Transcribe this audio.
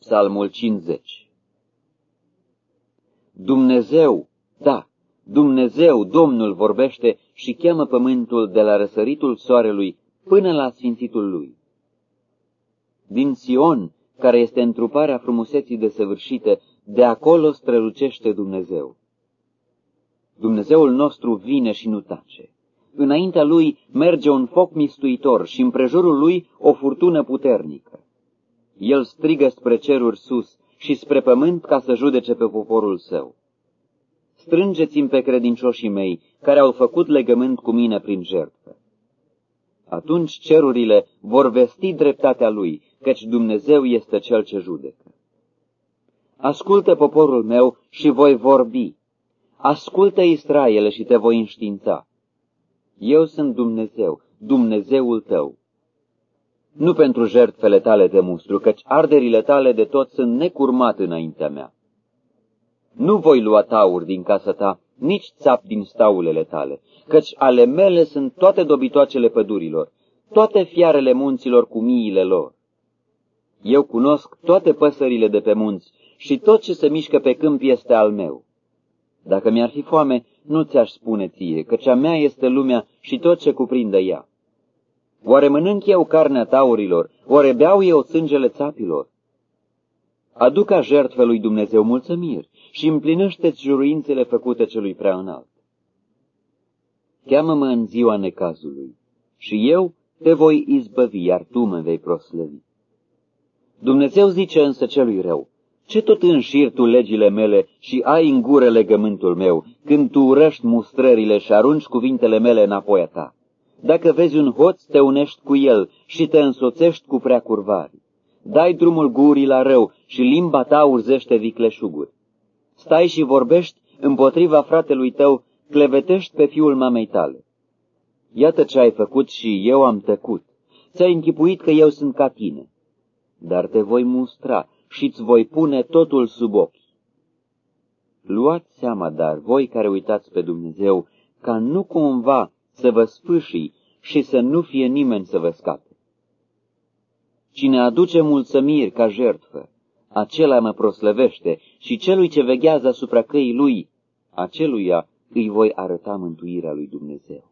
Psalmul 50 Dumnezeu, da, Dumnezeu, Domnul vorbește și cheamă pământul de la răsăritul soarelui până la sfințitul lui. Din Sion, care este întruparea frumuseții desăvârșite, de acolo strălucește Dumnezeu. Dumnezeul nostru vine și nu tace. Înaintea lui merge un foc mistuitor și împrejurul lui o furtună puternică. El strigă spre ceruri sus și spre pământ ca să judece pe poporul său. Strângeți-mi pe credincioșii mei, care au făcut legământ cu mine prin jertfă. Atunci cerurile vor vesti dreptatea lui, căci Dumnezeu este cel ce judecă. Ascultă poporul meu și voi vorbi. Ascultă Israele și te voi înștiința. Eu sunt Dumnezeu, Dumnezeul tău. Nu pentru jertfele tale de mustru, căci arderile tale de tot sunt necurmat înaintea mea. Nu voi lua taur din casa ta, nici țap din staulele tale, căci ale mele sunt toate dobitoacele pădurilor, toate fiarele munților cu miile lor. Eu cunosc toate păsările de pe munți și tot ce se mișcă pe câmp este al meu. Dacă mi-ar fi foame, nu ți-aș spune ție, căci a mea este lumea și tot ce cuprinde ea. Oare mănânc eu carnea taurilor? Oare beau eu sângele țapilor? Aduc ca jertfă lui Dumnezeu mulțumiri și împlinește-ți juruințele făcute celui prea înalt. Cheamă-mă în ziua necazului și eu te voi izbăvi, iar tu mă vei proslăvi. Dumnezeu zice însă celui rău, ce tot înșiri tu legile mele și ai în gură legământul meu, când tu urăști mustrările și arunci cuvintele mele înapoi a ta? Dacă vezi un hoț, te unești cu el și te însoțești cu prea curvari. Dai drumul gurii la rău și limba ta urzește vicleșuguri. Stai și vorbești împotriva fratelui tău, clevetești pe fiul mamei tale. Iată ce ai făcut și eu am tăcut. Ți-ai închipuit că eu sunt ca tine. Dar te voi mustra și îți voi pune totul sub ochi. Luați seama, dar, voi care uitați pe Dumnezeu, ca nu cumva să vă sfâșii și să nu fie nimeni să vă scape. Cine aduce mulțămiri ca jertfă, acela mă proslăvește și celui ce veghează asupra căii lui, aceluia îi voi arăta mântuirea lui Dumnezeu.